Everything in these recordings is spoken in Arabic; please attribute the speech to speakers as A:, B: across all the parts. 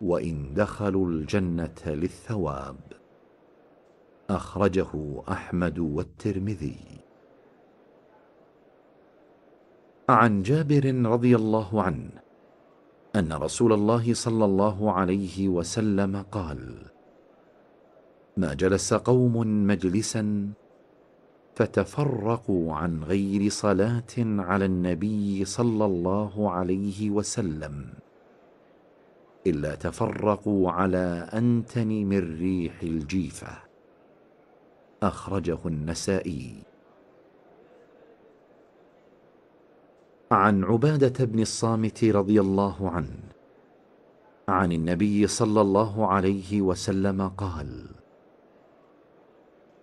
A: وان دخلوا الجنه للثواب اخرجه احمد والترمذي عن جابر رضي الله عنه ان رسول الله صلى الله عليه وسلم قال ما جلس قوم مجلسا فتفرقوا عن غير صلاه على النبي صلى الله عليه وسلم إلا تفرقوا على أنتن من ريح الجيفة أخرجه النسائي عن عبادة بن الصامت رضي الله عنه عن النبي صلى الله عليه وسلم قال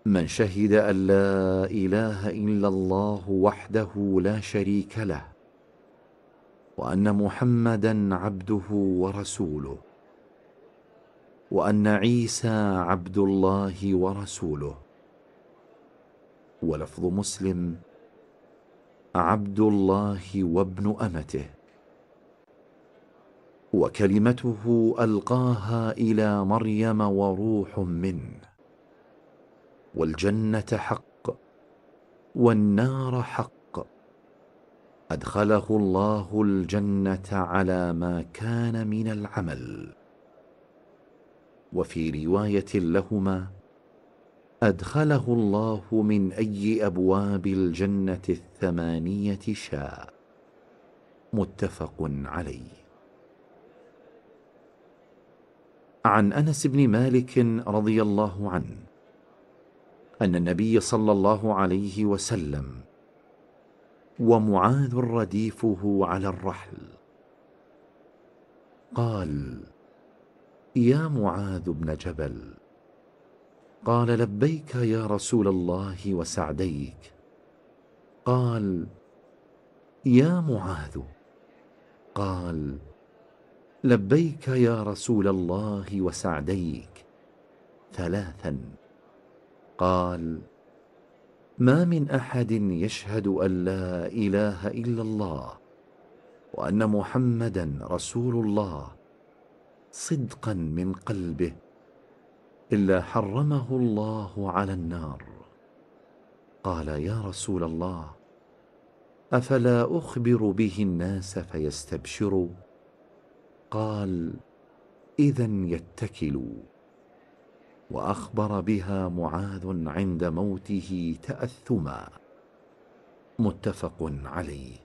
A: من شهد أن لا إله إلا الله وحده لا شريك له وان محمدا عبده ورسوله وان عيسى عبد الله ورسوله ولفظ مسلم عبد الله وابن امته وكلمته القاها الى مريم وروح منه والجنه حق والنار حق ادخله الله الجنه على ما كان من العمل وفي روايه لهما ادخله الله من اي ابواب الجنه الثمانيه شاء متفق عليه عن انس بن مالك رضي الله عنه ان النبي صلى الله عليه وسلم ومعاذ رديفه على الرحل قال يا معاذ بن جبل قال لبيك يا رسول الله وسعديك قال يا معاذ قال لبيك يا رسول الله وسعديك ثلاثا قال ما من احد يشهد ان لا اله الا الله وان محمدا رسول الله صدقا من قلبه الا حرمه الله على النار قال يا رسول الله افلا اخبر به الناس فيستبشروا قال اذا يتكلوا واخبر بها معاذ عند موته تاثما متفق عليه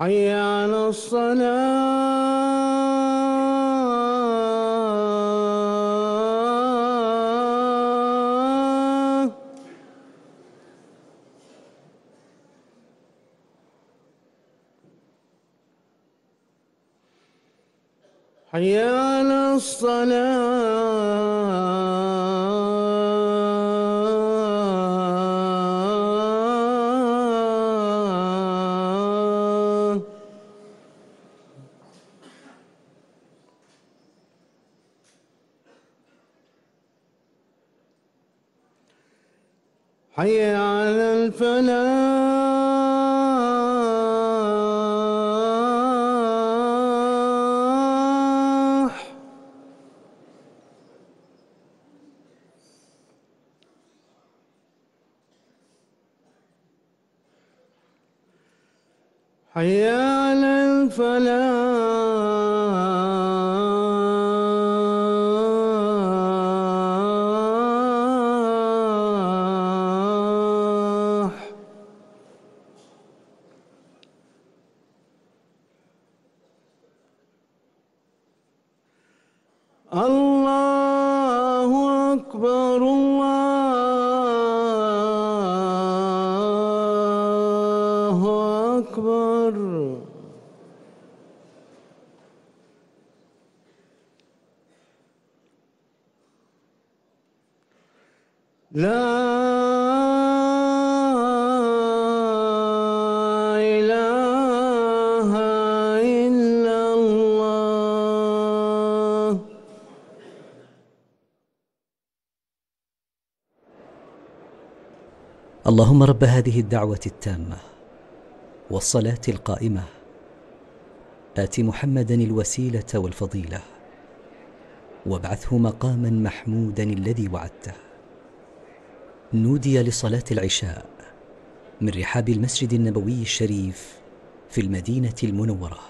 B: حي على الصلاه حي على الفلاح حي
C: اللهم رب هذه الدعوه التامه والصلاه القائمه ات محمدا الوسيله والفضيله وابعثه مقاما محمودا الذي وعدته نودي لصلاه العشاء من رحاب المسجد النبوي الشريف في المدينه المنوره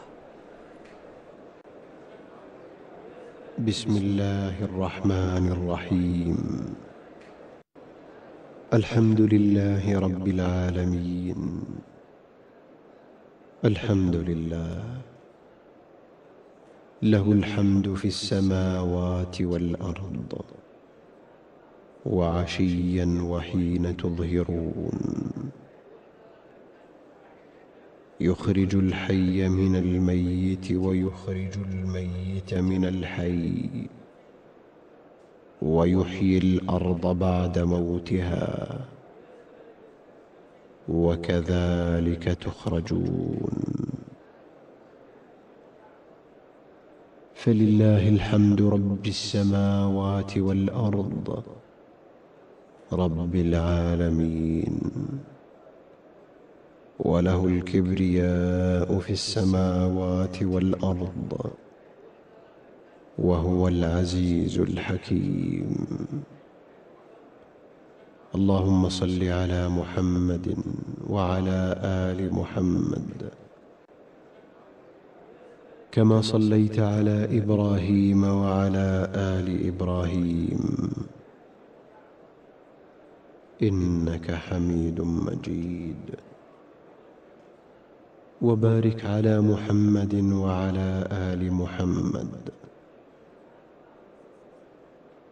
D: بسم الله الرحمن الرحيم الحمد لله رب العالمين الحمد لله له الحمد في السماوات والأرض وعشيا وحين تظهرون يخرج الحي من الميت ويخرج الميت من الحي ويحيي الارض بعد موتها وكذلك تخرجون فلله الحمد رب السماوات والارض رب العالمين وله الكبرياء في السماوات والارض وهو العزيز الحكيم اللهم صل على محمد وعلى آل محمد كما صليت على إبراهيم وعلى آل إبراهيم إنك حميد مجيد وبارك على محمد وعلى آل محمد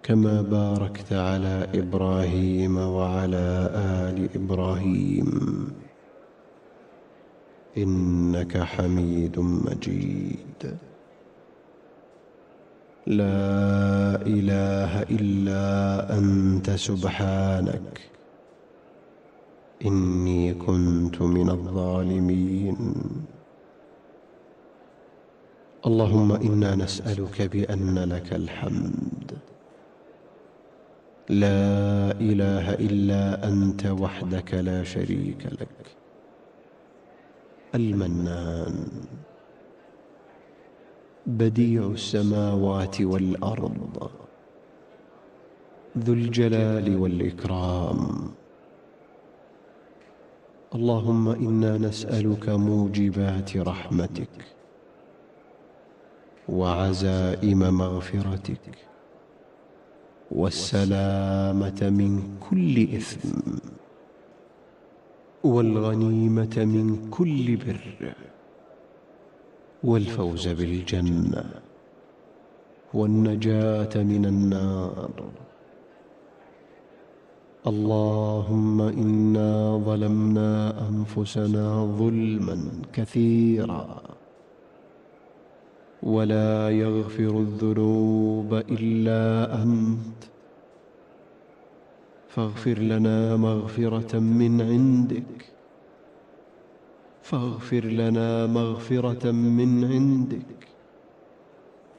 D: كما باركت على إبراهيم وعلى آل إبراهيم إنك حميد مجيد لا إله إلا أنت سبحانك إني كنت من الظالمين اللهم إنا نسألك بأن لك الحمد لا إله إلا أنت وحدك لا شريك لك المنان بديع السماوات والأرض ذو الجلال والإكرام اللهم إنا نسألك موجبات رحمتك وعزائم مغفرتك والسلامة من كل إثم والغنيمة من كل بر والفوز بالجنة والنجاة من النار اللهم إنا ظلمنا أنفسنا ظلما كثيرا ولا يغفر الذنوب إلا أنت فاغفر لنا مغفرة من عندك فاغفر لنا مغفرة من عندك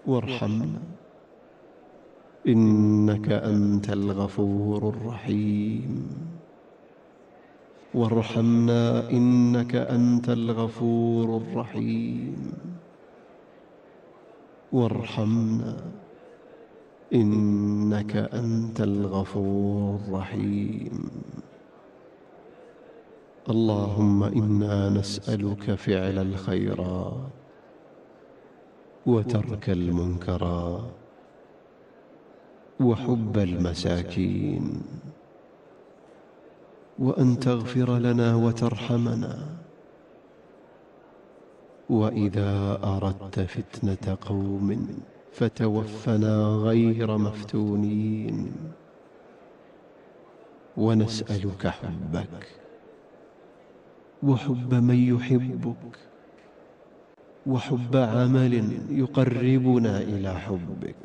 D: وارحمنا إنك أنت الغفور الرحيم وارحمنا إنك أنت الغفور الرحيم وارحمنا إنك أنت الغفور الرحيم اللهم إنا نسألك فعل الخيرات وترك المنكرات وحب المساكين وأن تغفر لنا وترحمنا وإذا أردت فتنة قوم فتوفنا غير مفتونين ونسألك حبك وحب من يحبك وحب عمل يقربنا إلى حبك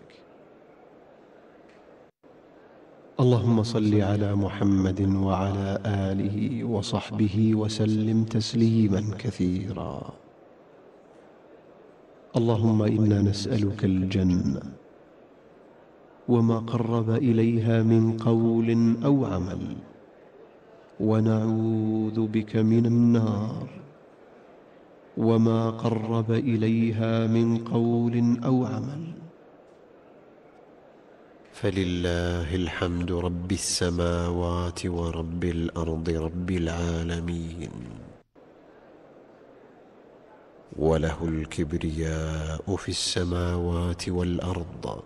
D: اللهم صل على محمد وعلى آله وصحبه وسلم تسليما كثيرا اللهم إنا نسألك الجنة وما قرب إليها من قول أو عمل ونعوذ بك من النار وما قرب إليها من قول أو عمل فلله الحمد رب السماوات ورب الأرض رب العالمين وله الكبرياء في السماوات والأرض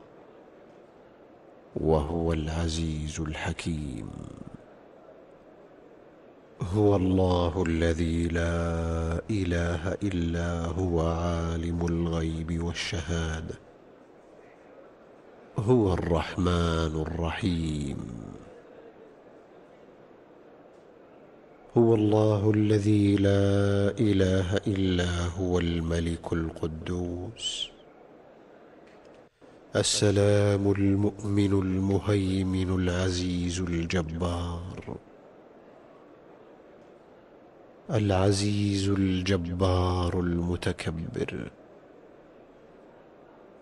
D: وهو العزيز الحكيم هو الله الذي لا إله إلا هو عالم الغيب والشهادة هو الرحمن الرحيم هو الله الذي لا إله إلا هو الملك القدوس السلام المؤمن المهيمن العزيز الجبار العزيز الجبار المتكبر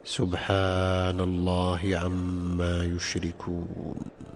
D: سبحان الله عما يشركون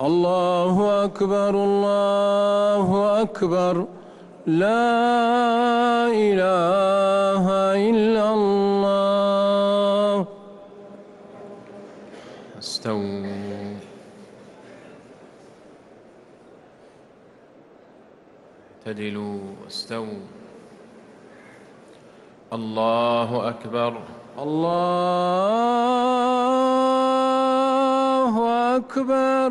E: الله أكبر الله أكبر لا إله إلا الله استووا اعتدلوا استووا الله أكبر الله أكبر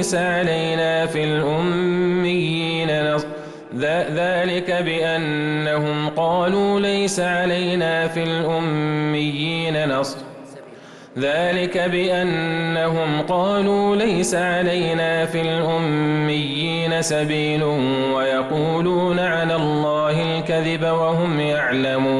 F: ليس علينا في الأميين نص ذلك بأنهم قالوا ليس علينا في الأميين نص ذلك بأنهم قالوا ليس علينا في الأميين سبيل ويقولون على الله الكذب وهم يعلمون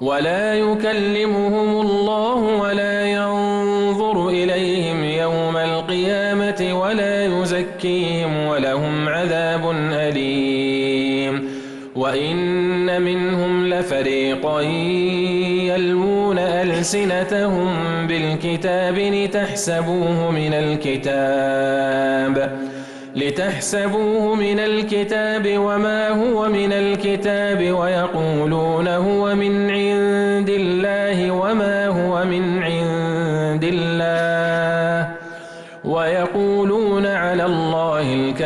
F: ولا يكلمهم الله ولا ينظر إليهم يوم القيامة ولا يزكيهم ولهم عذاب أليم وإن منهم لفريقا يلمون ألسنتهم بالكتاب لتحسبوه من الكتاب لتحسبوه من الكتاب وما هو من الكتاب ويقولون هو من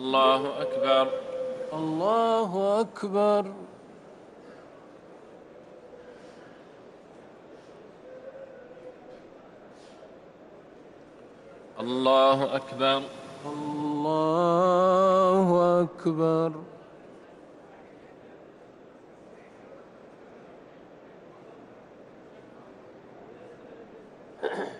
G: الله أكبر الله
E: أكبر
G: الله أكبر
E: الله أكبر
G: Yeah.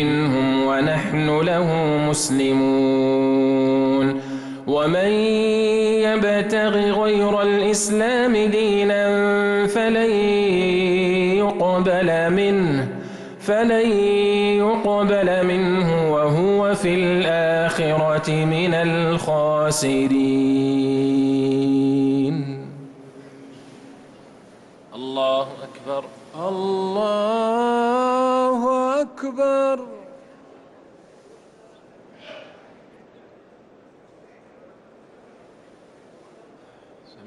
F: ونحن له مسلمون ومن يبتغ غير الإسلام دينا فلن يقبل منه فلن يقبل منه وهو في الآخرة من
E: الخاسرين
G: الله أكبر
E: الله أكبر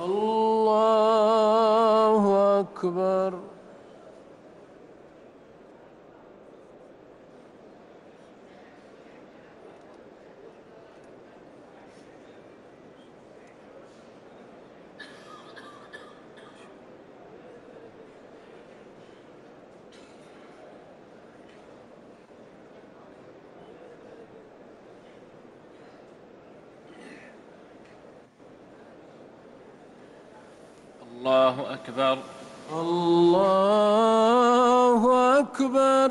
E: الله أكبر
G: الله أكبر
E: الله أكبر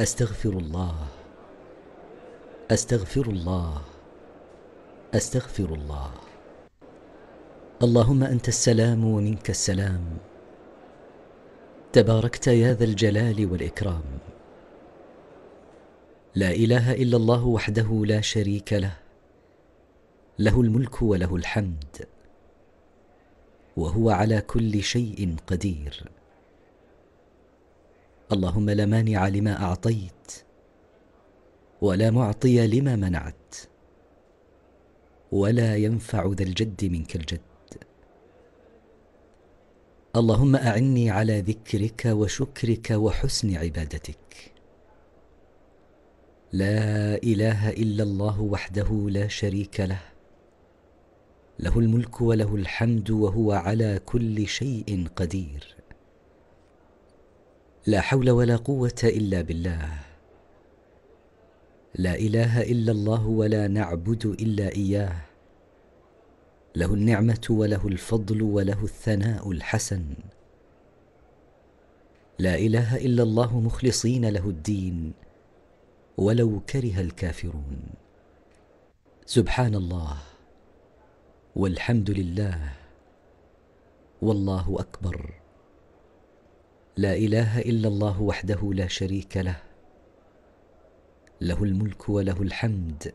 C: استغفر الله استغفر الله استغفر الله اللهم انت السلام ومنك السلام تباركت يا ذا الجلال والاكرام لا اله الا الله وحده لا شريك له له الملك وله الحمد وهو على كل شيء قدير اللهم لا مانع لما اعطيت ولا معطي لما منعت ولا ينفع ذا الجد منك الجد اللهم اعني على ذكرك وشكرك وحسن عبادتك لا اله الا الله وحده لا شريك له له الملك وله الحمد وهو على كل شيء قدير لا حول ولا قوه الا بالله لا اله الا الله ولا نعبد الا اياه له النعمه وله الفضل وله الثناء الحسن لا اله الا الله مخلصين له الدين ولو كره الكافرون سبحان الله والحمد لله والله اكبر لا اله الا الله وحده لا شريك له له الملك وله الحمد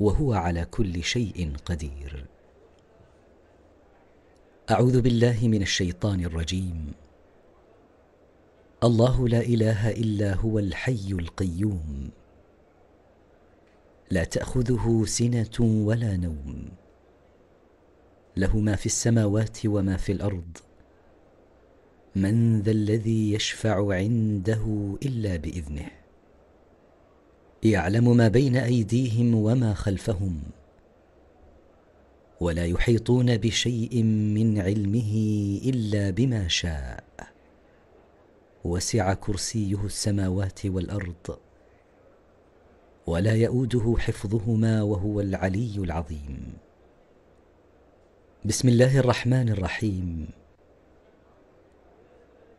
C: وهو على كل شيء قدير اعوذ بالله من الشيطان الرجيم الله لا اله الا هو الحي القيوم لا تاخذه سنه ولا نوم له ما في السماوات وما في الارض من ذا الذي يشفع عنده الا باذنه يعلم ما بين ايديهم وما خلفهم ولا يحيطون بشيء من علمه الا بما شاء وسع كرسيه السماوات والارض ولا يئوده حفظهما وهو العلي العظيم بسم الله الرحمن الرحيم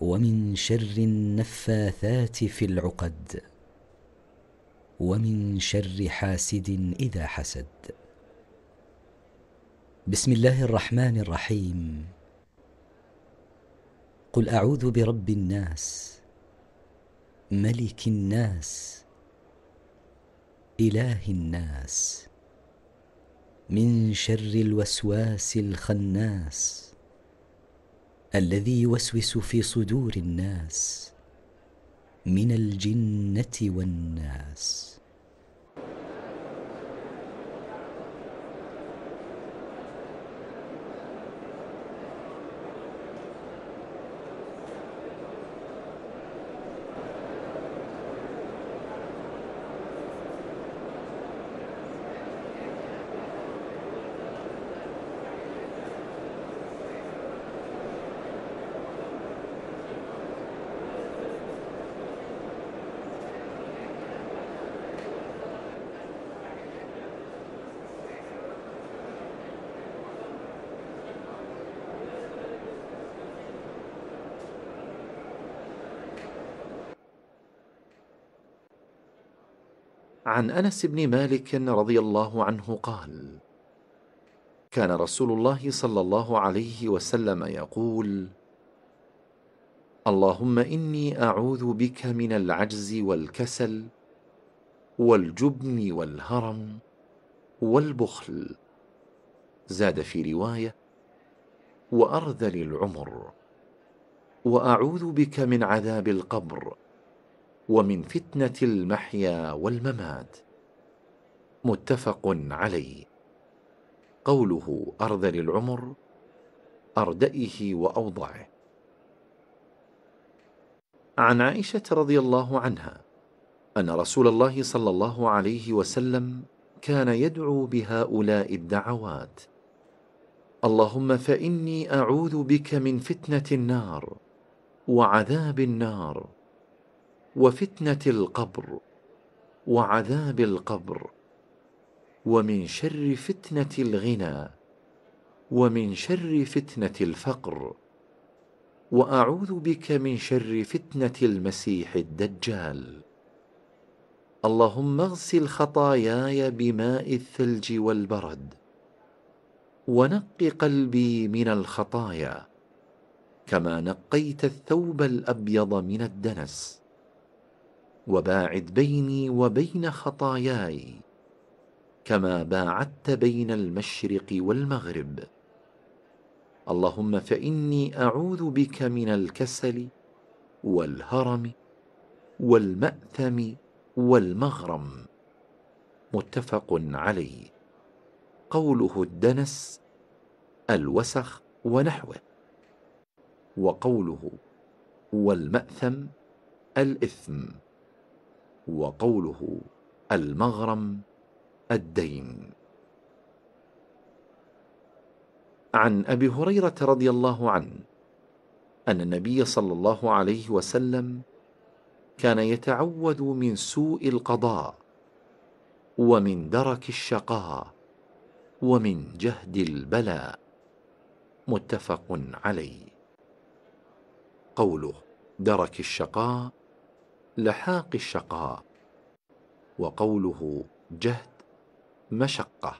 C: ومن شر النفاثات في العقد ومن شر حاسد اذا حسد بسم الله الرحمن الرحيم قل اعوذ برب الناس ملك الناس اله الناس من شر الوسواس الخناس الذي يوسوس في صدور الناس من الجنه والناس
A: عن انس بن مالك رضي الله عنه قال كان رسول الله صلى الله عليه وسلم يقول اللهم اني اعوذ بك من العجز والكسل والجبن والهرم والبخل زاد في روايه وارذل العمر واعوذ بك من عذاب القبر ومن فتنه المحيا والممات متفق عليه قوله ارذل العمر اردئه واوضعه عن عائشه رضي الله عنها ان رسول الله صلى الله عليه وسلم كان يدعو بهؤلاء الدعوات اللهم فاني اعوذ بك من فتنه النار وعذاب النار وفتنه القبر وعذاب القبر ومن شر فتنه الغنى ومن شر فتنه الفقر واعوذ بك من شر فتنه المسيح الدجال اللهم اغسل خطاياي بماء الثلج والبرد ونق قلبي من الخطايا كما نقيت الثوب الابيض من الدنس وباعد بيني وبين خطاياي كما باعدت بين المشرق والمغرب اللهم فاني اعوذ بك من الكسل والهرم والماثم والمغرم متفق عليه قوله الدنس الوسخ ونحوه وقوله والماثم الاثم وقوله المغرم الدين عن ابي هريره رضي الله عنه ان النبي صلى الله عليه وسلم كان يتعود من سوء القضاء ومن درك الشقاء ومن جهد البلاء متفق عليه قوله درك الشقاء لحاق الشقاء وقوله جهد مشقه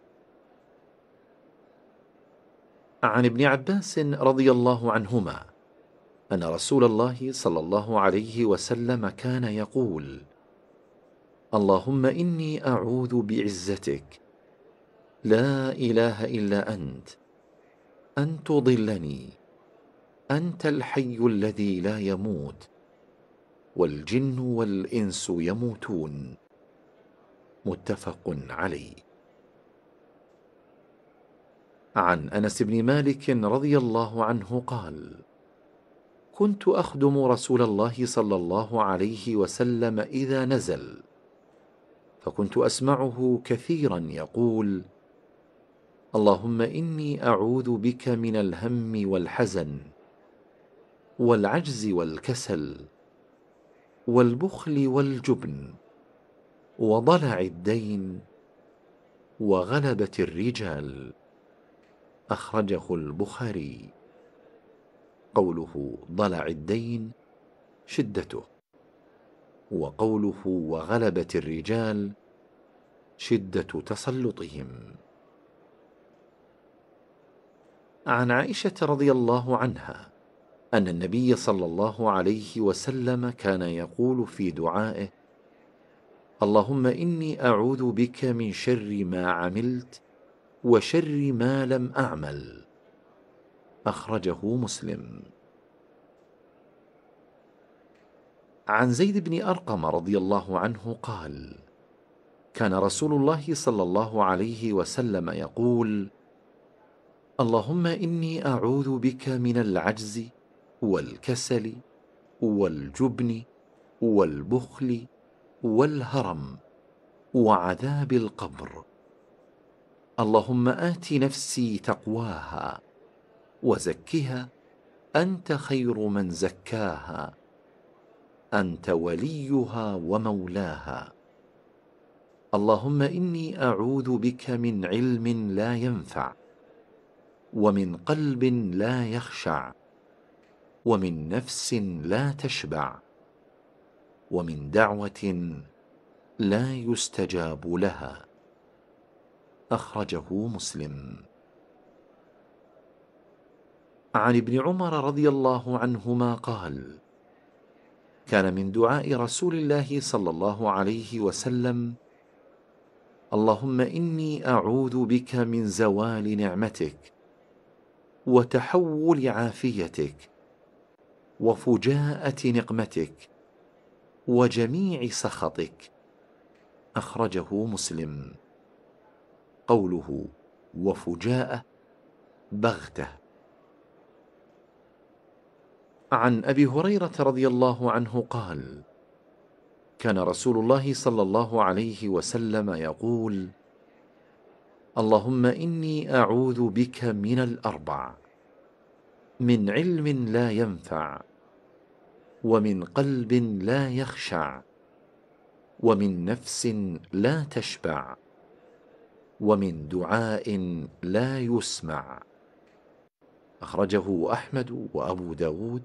A: عن ابن عباس رضي الله عنهما ان رسول الله صلى الله عليه وسلم كان يقول اللهم اني اعوذ بعزتك لا اله الا انت ان تضلني انت الحي الذي لا يموت والجن والانس يموتون متفق عليه عن انس بن مالك رضي الله عنه قال كنت اخدم رسول الله صلى الله عليه وسلم اذا نزل فكنت اسمعه كثيرا يقول اللهم اني اعوذ بك من الهم والحزن والعجز والكسل والبخل والجبن وضلع الدين وغلبه الرجال اخرجه البخاري قوله ضلع الدين شدته وقوله وغلبه الرجال شده تسلطهم عن عائشه رضي الله عنها ان النبي صلى الله عليه وسلم كان يقول في دعائه اللهم اني اعوذ بك من شر ما عملت وشر ما لم اعمل اخرجه مسلم عن زيد بن ارقم رضي الله عنه قال كان رسول الله صلى الله عليه وسلم يقول اللهم اني اعوذ بك من العجز والكسل والجبن والبخل والهرم وعذاب القبر اللهم ات نفسي تقواها وزكها انت خير من زكاها انت وليها ومولاها اللهم اني اعوذ بك من علم لا ينفع ومن قلب لا يخشع ومن نفس لا تشبع ومن دعوه لا يستجاب لها اخرجه مسلم عن ابن عمر رضي الله عنهما قال كان من دعاء رسول الله صلى الله عليه وسلم اللهم اني اعوذ بك من زوال نعمتك وتحول عافيتك وفجاءه نقمتك وجميع سخطك اخرجه مسلم قوله وفجاءه بغته عن ابي هريره رضي الله عنه قال كان رسول الله صلى الله عليه وسلم يقول اللهم اني اعوذ بك من الاربع من علم لا ينفع ومن قلب لا يخشع ومن نفس لا تشبع ومن دعاء لا يسمع اخرجه احمد وابو داود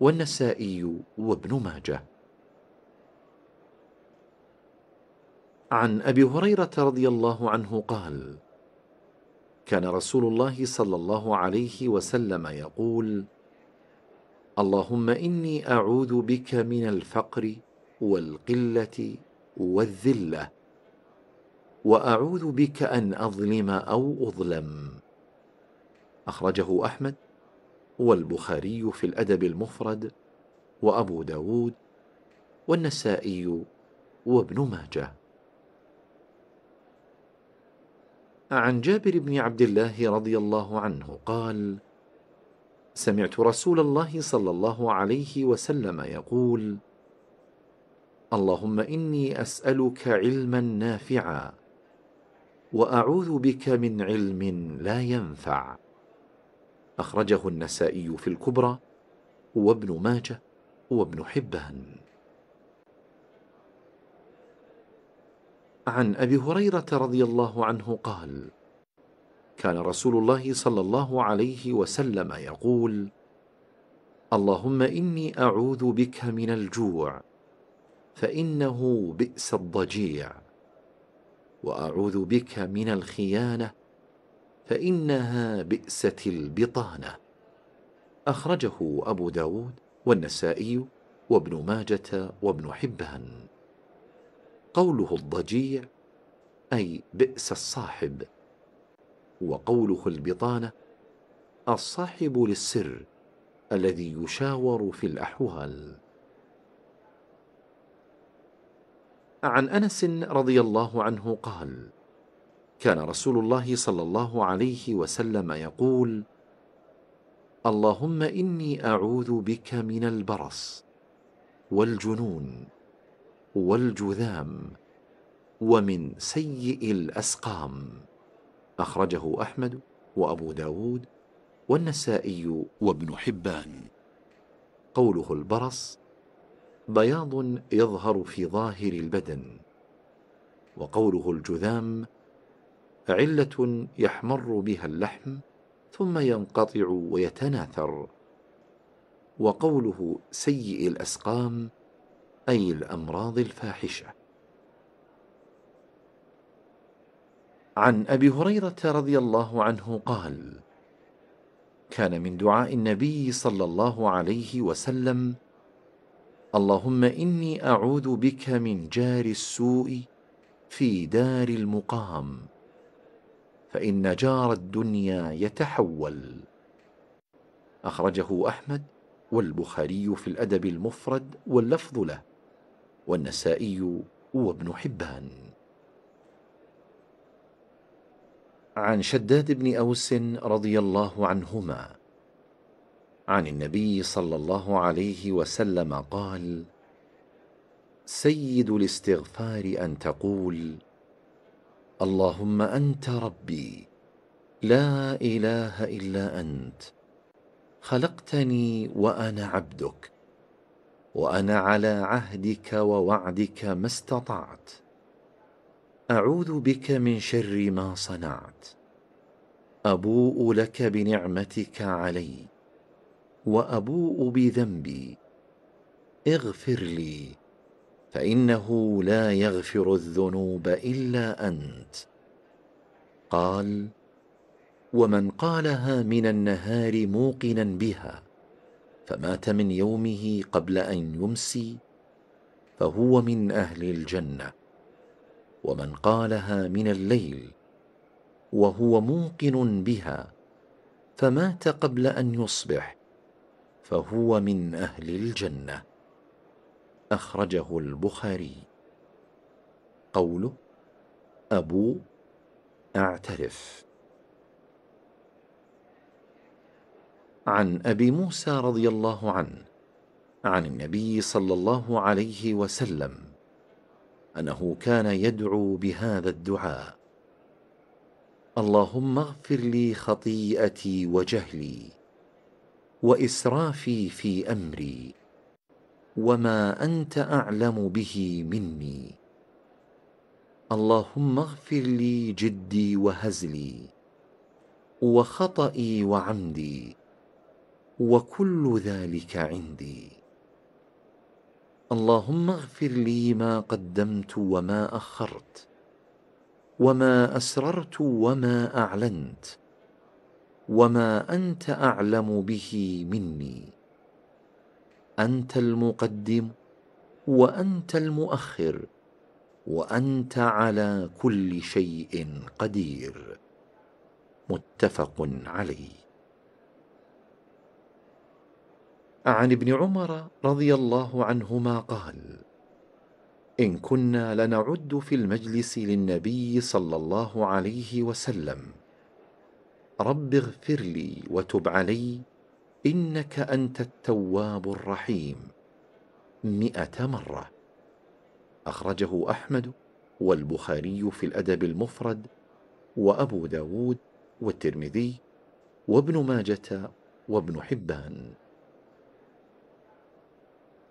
A: والنسائي وابن ماجه عن ابي هريره رضي الله عنه قال كان رسول الله صلى الله عليه وسلم يقول اللهم اني اعوذ بك من الفقر والقله والذله واعوذ بك ان اظلم او اظلم اخرجه احمد والبخاري في الادب المفرد وابو داود والنسائي وابن ماجه عن جابر بن عبد الله رضي الله عنه قال سمعت رسول الله صلى الله عليه وسلم يقول اللهم اني اسالك علما نافعا واعوذ بك من علم لا ينفع اخرجه النسائي في الكبرى وابن ماجه وابن حبان عن ابي هريره رضي الله عنه قال كان رسول الله صلى الله عليه وسلم يقول اللهم اني اعوذ بك من الجوع فانه بئس الضجيع واعوذ بك من الخيانه فانها بئست البطانه اخرجه ابو داود والنسائي وابن ماجه وابن حبان قوله الضجيع اي بئس الصاحب وقوله البطانه الصاحب للسر الذي يشاور في الاحوال عن انس رضي الله عنه قال كان رسول الله صلى الله عليه وسلم يقول اللهم اني اعوذ بك من البرص والجنون والجذام ومن سيء الاسقام أخرجه أحمد وأبو داود والنسائي وابن حبان قوله البرص بياض يظهر في ظاهر البدن وقوله الجذام عله يحمر بها اللحم ثم ينقطع ويتناثر وقوله سيء الاسقام اي الامراض الفاحشه عن ابي هريره رضي الله عنه قال كان من دعاء النبي صلى الله عليه وسلم اللهم اني اعوذ بك من جار السوء في دار المقام فان جار الدنيا يتحول اخرجه احمد والبخاري في الادب المفرد واللفظ له والنسائي وابن حبان عن شداد بن اوس رضي الله
H: عنهما
A: عن النبي صلى الله عليه وسلم قال سيد الاستغفار ان تقول اللهم انت ربي لا اله الا انت خلقتني وانا عبدك وانا على عهدك ووعدك ما استطعت اعوذ بك من شر ما صنعت ابوء لك بنعمتك علي وابوء بذنبي اغفر لي فانه لا يغفر الذنوب الا انت قال ومن قالها من النهار موقنا بها فمات من يومه قبل ان يمسي فهو من اهل الجنه ومن قالها من الليل وهو موقن بها فمات قبل ان يصبح فهو من اهل الجنه اخرجه البخاري قوله ابو اعترف عن ابي موسى رضي الله عنه عن النبي صلى الله عليه وسلم انه كان يدعو بهذا الدعاء اللهم اغفر لي خطيئتي وجهلي واسرافي في امري وما انت اعلم به مني اللهم اغفر لي جدي وهزلي وخطئي وعمدي وكل ذلك عندي اللهم اغفر لي ما قدمت وما اخرت وما اسررت وما اعلنت وما انت اعلم به مني انت المقدم وانت المؤخر وانت على كل شيء قدير متفق عليه عن ابن عمر رضي الله عنهما قال ان كنا لنعد في المجلس للنبي صلى الله عليه وسلم رب اغفر لي وتب علي انك انت التواب الرحيم مئه مره اخرجه احمد والبخاري في الادب المفرد وابو داود والترمذي وابن ماجه وابن حبان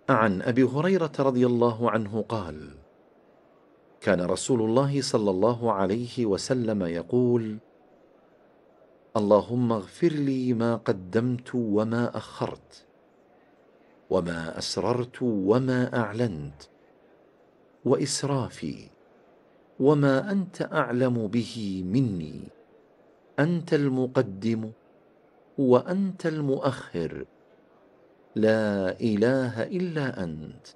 A: عن ابي هريره رضي الله عنه قال كان رسول الله صلى الله عليه وسلم يقول اللهم اغفر لي ما قدمت وما اخرت وما اسررت وما اعلنت واسرافي وما انت اعلم به مني انت المقدم وانت المؤخر لا اله الا انت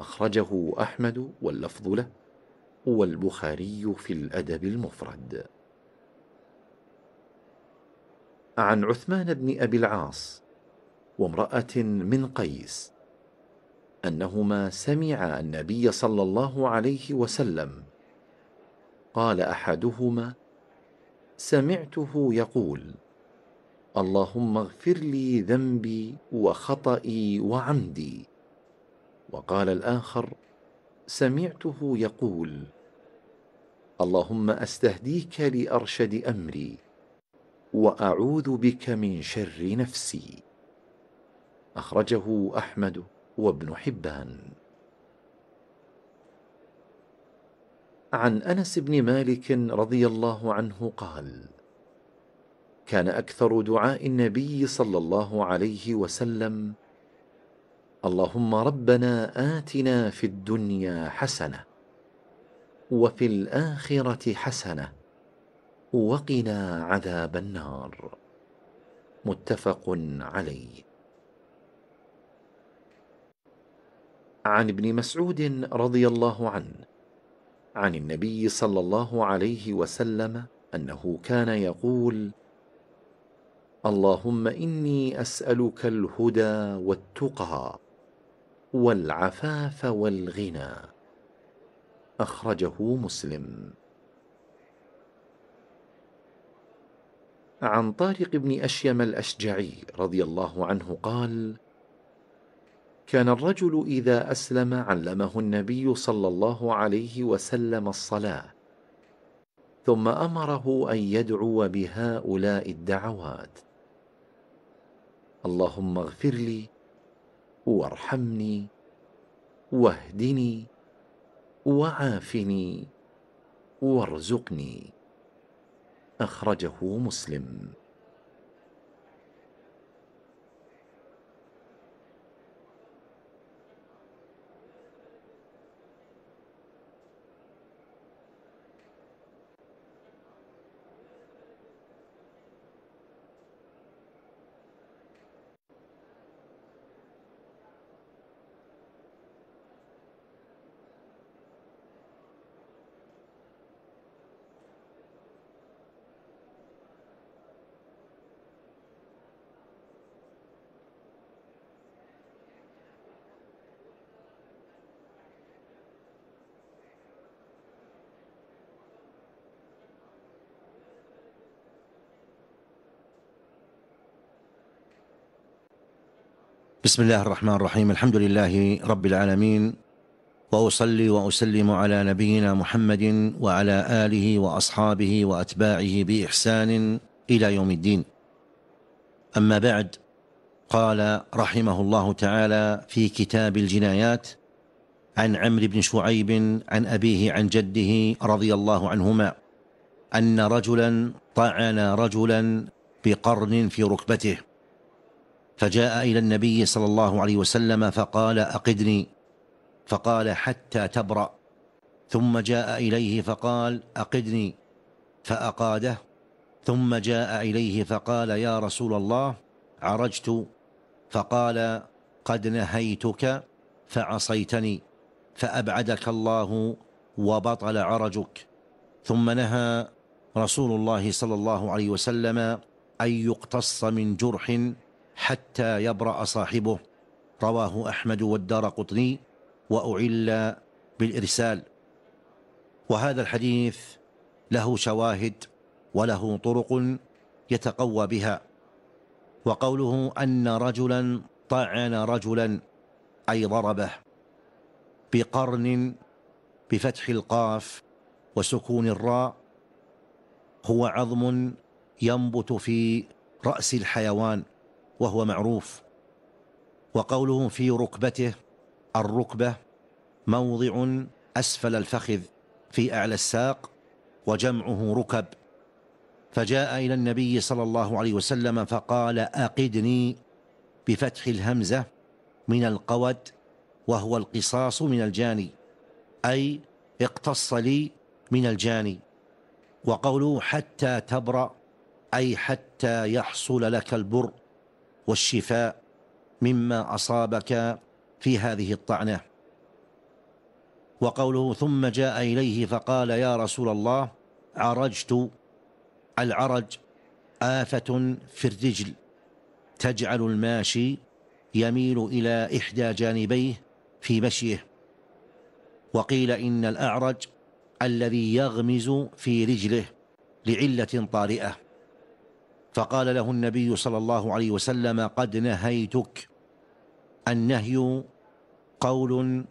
A: اخرجه احمد واللفظ له والبخاري في الادب المفرد عن عثمان بن ابي العاص وامراه من قيس انهما سمعا النبي صلى الله عليه وسلم قال احدهما سمعته يقول اللهم اغفر لي ذنبي وخطئي وعمدي وقال الاخر سمعته يقول اللهم استهديك لارشد امري واعوذ بك من شر نفسي اخرجه احمد وابن حبان عن انس بن مالك رضي الله عنه قال كان اكثر دعاء النبي صلى الله عليه وسلم اللهم ربنا اتنا في الدنيا حسنه وفي الاخره حسنه وقنا عذاب النار متفق عليه عن ابن مسعود رضي الله عنه عن النبي صلى الله عليه وسلم انه كان يقول اللهم اني اسالك الهدى والتقى والعفاف والغنى اخرجه مسلم عن طارق بن اشيم الاشجعي رضي الله عنه قال كان الرجل اذا اسلم علمه النبي صلى الله عليه وسلم الصلاه ثم امره ان يدعو بهؤلاء الدعوات اللهم اغفر لي وارحمني واهدني وعافني وارزقني اخرجه مسلم
H: بسم الله الرحمن الرحيم الحمد لله رب العالمين واصلي واسلم على نبينا محمد وعلى اله واصحابه واتباعه باحسان الى يوم الدين اما بعد قال رحمه الله تعالى في كتاب الجنايات عن عمرو بن شعيب عن ابيه عن جده رضي الله عنهما ان رجلا طعن رجلا بقرن في ركبته فجاء إلى النبي صلى الله عليه وسلم فقال أقدني فقال حتى تبرأ ثم جاء إليه فقال أقدني فأقاده ثم جاء إليه فقال يا رسول الله عرجت فقال قد نهيتك فعصيتني فأبعدك الله وبطل عرجك ثم نهى رسول الله صلى الله عليه وسلم أن يقتص من جرح حتى يبرأ صاحبه رواه أحمد والدار قطني وأعل بالإرسال وهذا الحديث له شواهد وله طرق يتقوى بها وقوله أن رجلا طعن رجلا أي ضربه بقرن بفتح القاف وسكون الراء هو عظم ينبت في رأس الحيوان وهو معروف وقوله في ركبته الركبة موضع أسفل الفخذ في أعلى الساق وجمعه ركب فجاء إلى النبي صلى الله عليه وسلم فقال أقدني بفتح الهمزة من القود وهو القصاص من الجاني أي اقتص لي من الجاني وقوله حتى تبرأ أي حتى يحصل لك البرء والشفاء مما أصابك في هذه الطعنة وقوله ثم جاء إليه فقال يا رسول الله عرجت العرج آفة في الرجل تجعل الماشي يميل إلى إحدى جانبيه في مشيه وقيل إن الأعرج الذي يغمز في رجله لعلة طارئة فقال له النبي صلى الله عليه وسلم قد نهيتك النهي قول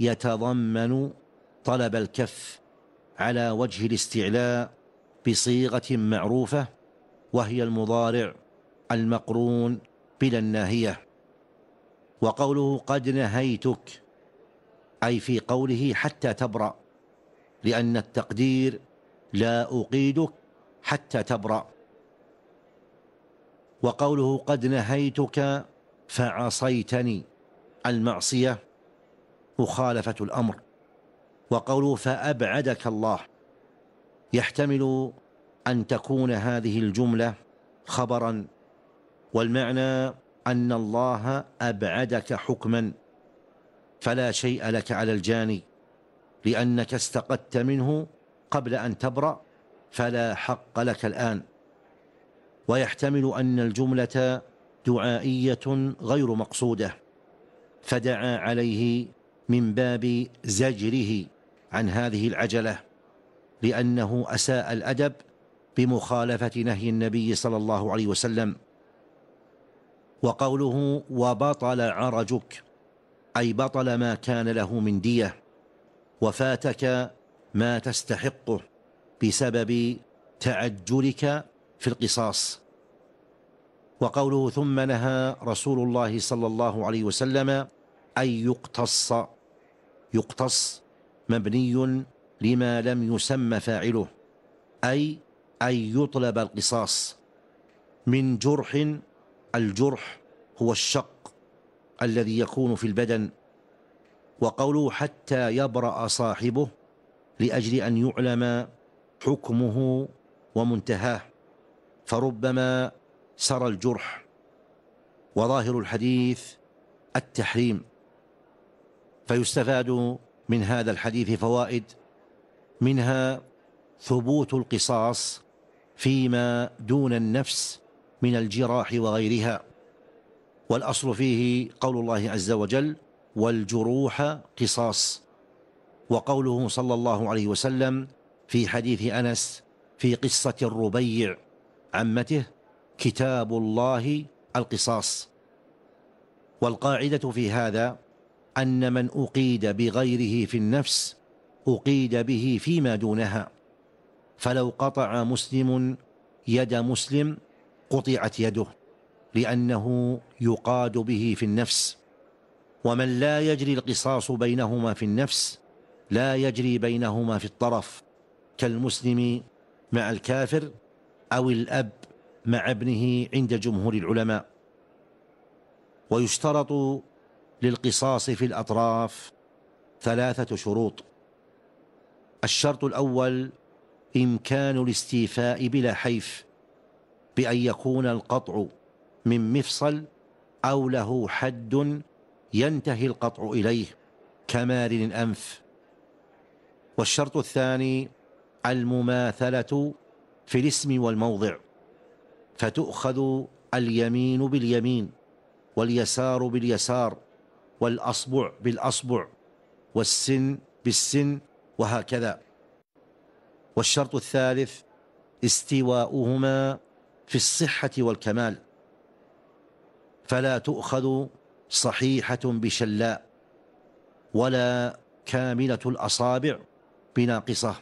H: يتضمن طلب الكف على وجه الاستعلاء بصيغه معروفه وهي المضارع المقرون بلا الناهيه وقوله قد نهيتك اي في قوله حتى تبرا لان التقدير لا اقيدك حتى تبرأ وقوله قد نهيتك فعصيتني المعصية مخالفة الأمر وقوله فأبعدك الله يحتمل أن تكون هذه الجملة خبرا والمعنى أن الله أبعدك حكما فلا شيء لك على الجاني لأنك استقدت منه قبل أن تبرأ فلا حق لك الآن ويحتمل أن الجملة دعائية غير مقصودة فدعا عليه من باب زجره عن هذه العجلة لأنه أساء الأدب بمخالفة نهي النبي صلى الله عليه وسلم وقوله وبطل عرجك أي بطل ما كان له من دية وفاتك ما تستحقه بسبب تعجلك في القصاص وقوله ثم نهى رسول الله صلى الله عليه وسلم أن يقتص يقتص مبني لما لم يسمى فاعله أي أن يطلب القصاص من جرح الجرح هو الشق الذي يكون في البدن وقوله حتى يبرأ صاحبه لأجل أن يعلم حكمه ومنتهاه فربما سرى الجرح وظاهر الحديث التحريم فيستفاد من هذا الحديث فوائد منها ثبوت القصاص فيما دون النفس من الجراح وغيرها والأصل فيه قول الله عز وجل والجروح قصاص وقوله صلى الله عليه وسلم في حديث أنس في قصة الربيع عمته كتاب الله القصاص والقاعدة في هذا أن من أقيد بغيره في النفس أقيد به فيما دونها فلو قطع مسلم يد مسلم قطعت يده لأنه يقاد به في النفس ومن لا يجري القصاص بينهما في النفس لا يجري بينهما في الطرف كالمسلم مع الكافر أو الأب مع ابنه عند جمهور العلماء ويشترط للقصاص في الأطراف ثلاثة شروط الشرط الأول إمكان الاستيفاء بلا حيف بأن يكون القطع من مفصل أو له حد ينتهي القطع إليه كمارن الأنف والشرط الثاني المماثلة في الاسم والموضع فتؤخذ اليمين باليمين واليسار باليسار والاصبع بالاصبع والسن بالسن وهكذا والشرط الثالث استواؤهما في الصحه والكمال فلا تؤخذ صحيحه بشلاء ولا كامله الاصابع بناقصه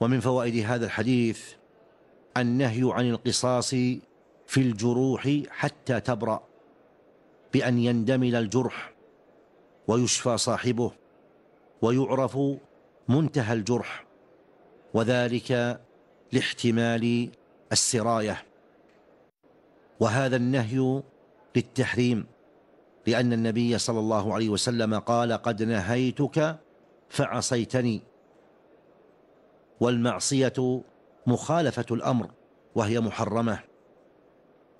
H: ومن فوائد هذا الحديث النهي عن القصاص في الجروح حتى تبرأ بأن يندمل الجرح ويشفى صاحبه ويعرف منتهى الجرح وذلك لاحتمال السراية وهذا النهي للتحريم لأن النبي صلى الله عليه وسلم قال قد نهيتك فعصيتني والمعصية مخالفة الأمر وهي محرمة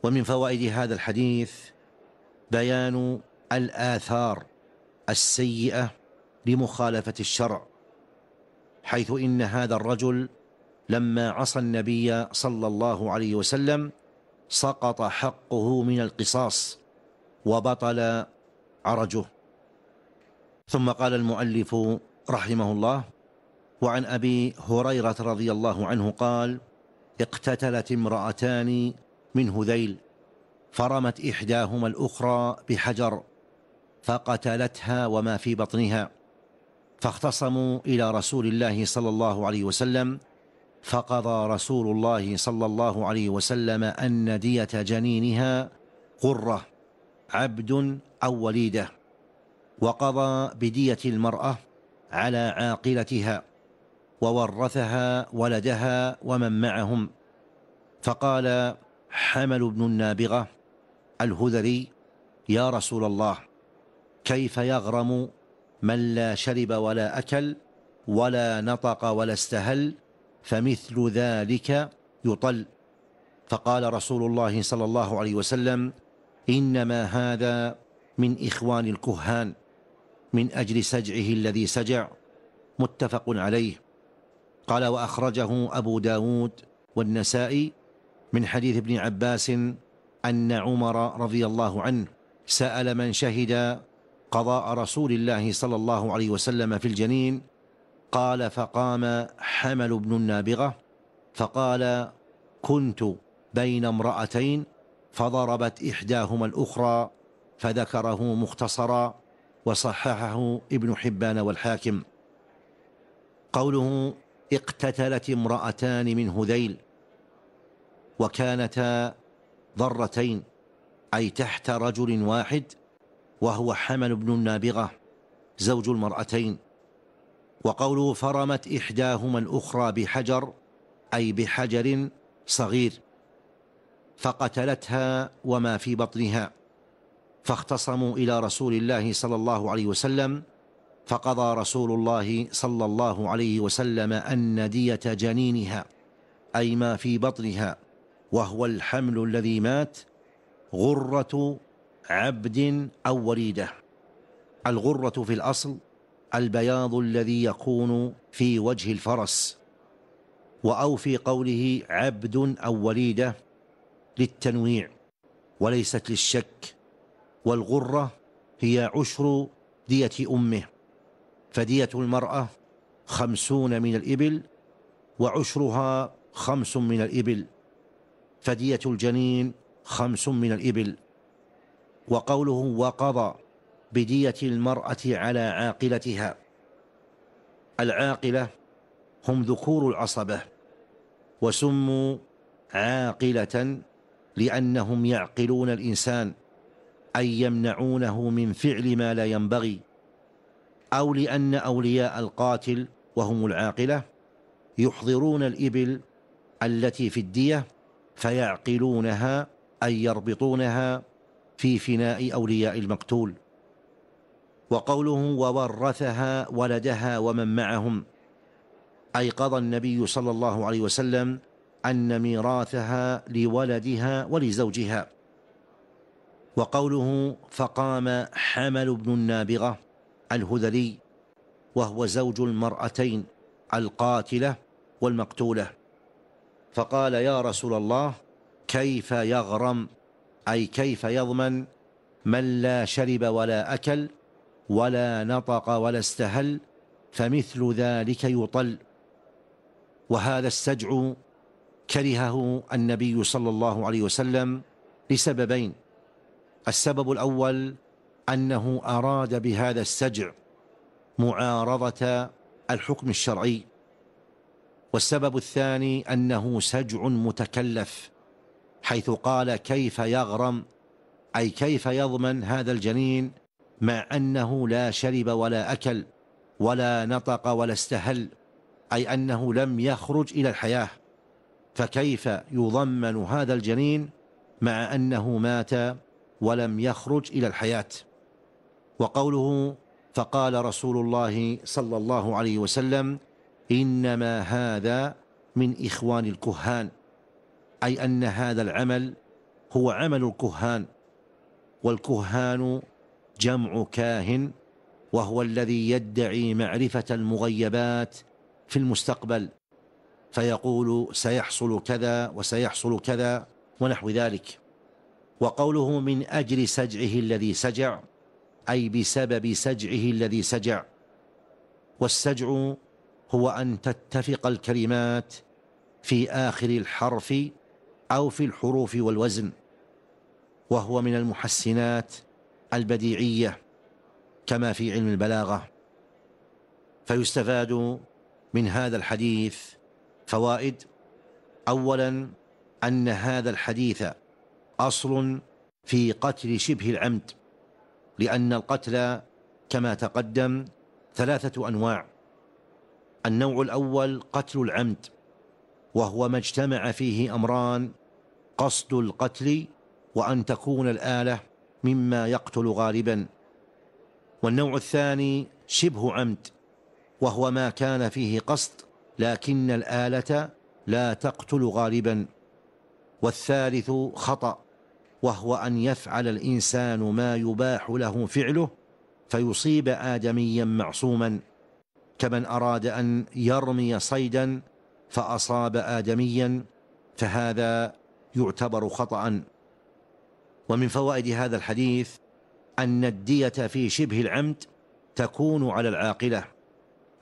H: ومن فوائد هذا الحديث بيان الآثار السيئة لمخالفة الشرع حيث إن هذا الرجل لما عصى النبي صلى الله عليه وسلم سقط حقه من القصاص وبطل عرجه ثم قال المؤلف رحمه الله وعن أبي هريرة رضي الله عنه قال اقتتلت امرأتان من هذيل فرمت إحداهما الأخرى بحجر فقتلتها وما في بطنها فاختصموا إلى رسول الله صلى الله عليه وسلم فقضى رسول الله صلى الله عليه وسلم أن دية جنينها قرة عبد أو وليده وقضى بدية المرأة على عاقلتها وورثها ولدها ومن معهم فقال حمل بن النابغة الهذري يا رسول الله كيف يغرم من لا شرب ولا أكل ولا نطق ولا استهل فمثل ذلك يطل فقال رسول الله صلى الله عليه وسلم إنما هذا من إخوان الكهان من أجل سجعه الذي سجع متفق عليه قال وأخرجه أبو داود والنسائي من حديث ابن عباس أن عمر رضي الله عنه سأل من شهد قضاء رسول الله صلى الله عليه وسلم في الجنين قال فقام حمل بن النابغة فقال كنت بين امرأتين فضربت إحداهما الأخرى فذكره مختصرا وصححه ابن حبان والحاكم قوله اقتتلت امرأتان من هذيل وكانتا ضرتين أي تحت رجل واحد وهو حمل بن النابغة زوج المرأتين وقوله فرمت إحداهما الأخرى بحجر أي بحجر صغير فقتلتها وما في بطنها فاختصموا إلى رسول الله صلى الله عليه وسلم فقضى رسول الله صلى الله عليه وسلم أن دية جنينها أي ما في بطنها وهو الحمل الذي مات غرة عبد أو وليدة الغرة في الأصل البياض الذي يكون في وجه الفرس وأو في قوله عبد أو وليدة للتنويع وليست للشك والغرة هي عشر دية أمه فدية المرأة خمسون من الإبل وعشرها خمس من الإبل فدية الجنين خمس من الإبل وقوله وقضى بدية المرأة على عاقلتها العاقلة هم ذكور العصبة وسموا عاقلة لأنهم يعقلون الإنسان أي يمنعونه من فعل ما لا ينبغي أو لأن أولياء القاتل وهم العاقلة يحضرون الإبل التي في الدية فيعقلونها أي يربطونها في فناء أولياء المقتول وقوله وورثها ولدها ومن معهم أي قضى النبي صلى الله عليه وسلم أن ميراثها لولدها ولزوجها وقوله فقام حمل بن النابغة الهذلي وهو زوج المرأتين القاتلة والمقتولة فقال يا رسول الله كيف يغرم أي كيف يضمن من لا شرب ولا أكل ولا نطق ولا استهل فمثل ذلك يطل وهذا السجع كرهه النبي صلى الله عليه وسلم لسببين السبب الأول أنه أراد بهذا السجع معارضة الحكم الشرعي والسبب الثاني أنه سجع متكلف حيث قال كيف يغرم أي كيف يضمن هذا الجنين مع أنه لا شرب ولا أكل ولا نطق ولا استهل أي أنه لم يخرج إلى الحياة فكيف يضمن هذا الجنين مع أنه مات ولم يخرج إلى الحياة وقوله فقال رسول الله صلى الله عليه وسلم إنما هذا من إخوان الكهان أي أن هذا العمل هو عمل الكهان والكهان جمع كاهن وهو الذي يدعي معرفة المغيبات في المستقبل فيقول سيحصل كذا وسيحصل كذا ونحو ذلك وقوله من أجل سجعه الذي سجع أي بسبب سجعه الذي سجع والسجع هو أن تتفق الكلمات في آخر الحرف أو في الحروف والوزن وهو من المحسنات البديعية كما في علم البلاغة فيستفاد من هذا الحديث فوائد أولا أن هذا الحديث أصل في قتل شبه العمد لأن القتل كما تقدم ثلاثة أنواع النوع الأول قتل العمد وهو ما اجتمع فيه أمران قصد القتل وأن تكون الآلة مما يقتل غالبا والنوع الثاني شبه عمد وهو ما كان فيه قصد لكن الآلة لا تقتل غالبا والثالث خطأ وهو أن يفعل الإنسان ما يباح له فعله فيصيب آدميا معصوما كمن أراد أن يرمي صيدا فأصاب آدميا فهذا يعتبر خطأ ومن فوائد هذا الحديث أن الدية في شبه العمد تكون على العاقلة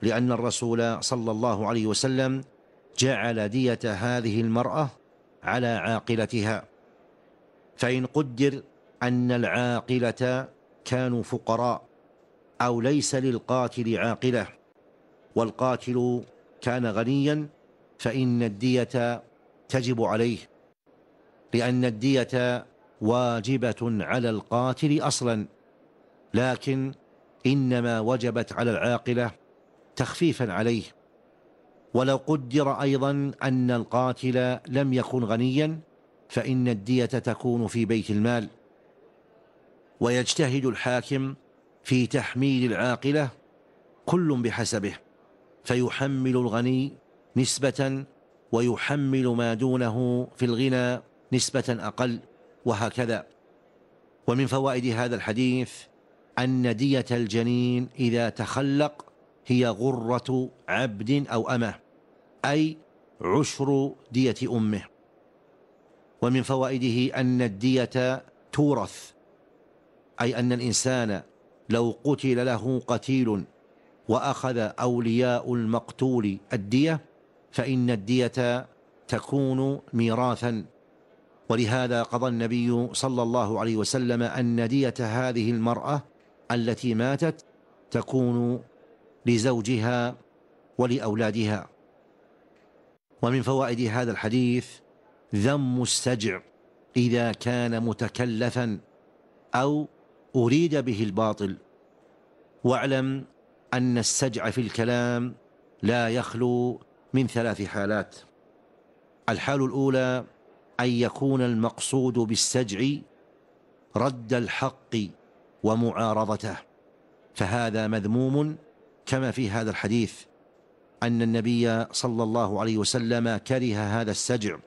H: لأن الرسول صلى الله عليه وسلم جعل دية هذه المرأة على عاقلتها فإن قدر أن العاقلة كانوا فقراء أو ليس للقاتل عاقلة والقاتل كان غنيا فإن الدية تجب عليه لأن الدية واجبة على القاتل أصلا لكن إنما وجبت على العاقلة تخفيفا عليه ولو قدر أيضا أن القاتل لم يكن غنيا فإن الدية تكون في بيت المال ويجتهد الحاكم في تحميل العاقلة كل بحسبه فيحمل الغني نسبة ويحمل ما دونه في الغنى نسبة أقل وهكذا ومن فوائد هذا الحديث أن دية الجنين إذا تخلق هي غرة عبد أو أمه أي عشر دية أمه ومن فوائده أن الدية تورث أي أن الإنسان لو قتل له قتيل وأخذ أولياء المقتول الدية فإن الدية تكون ميراثا ولهذا قضى النبي صلى الله عليه وسلم أن دية هذه المرأة التي ماتت تكون لزوجها ولأولادها ومن فوائد هذا الحديث ذم السجع إذا كان متكلفا أو أريد به الباطل واعلم أن السجع في الكلام لا يخلو من ثلاث حالات الحال الأولى أن يكون المقصود بالسجع رد الحق ومعارضته فهذا مذموم كما في هذا الحديث أن النبي صلى الله عليه وسلم كره هذا السجع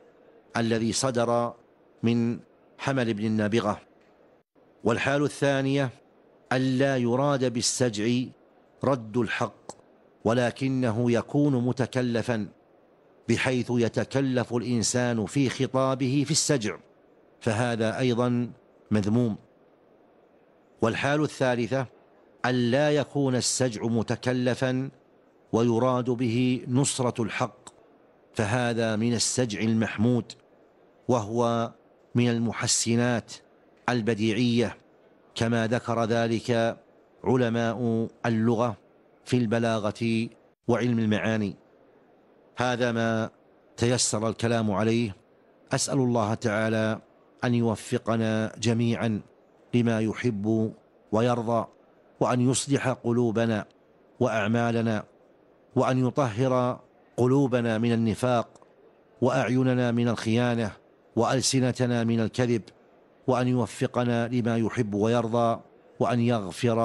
H: الذي صدر من حمل بن النابغة والحال الثانية ألا يراد بالسجع رد الحق ولكنه يكون متكلفا بحيث يتكلف الإنسان في خطابه في السجع فهذا أيضا مذموم والحال الثالثة ألا يكون السجع متكلفا ويراد به نصرة الحق فهذا من السجع المحمود وهو من المحسنات البديعية كما ذكر ذلك علماء اللغة في البلاغة وعلم المعاني هذا ما تيسر الكلام عليه أسأل الله تعالى أن يوفقنا جميعا لما يحب ويرضى وأن يصلح قلوبنا وأعمالنا وأن يطهر قلوبنا من النفاق وأعيننا من الخيانة والسنتنا من الكذب وان يوفقنا لما يحب ويرضى وان يغفر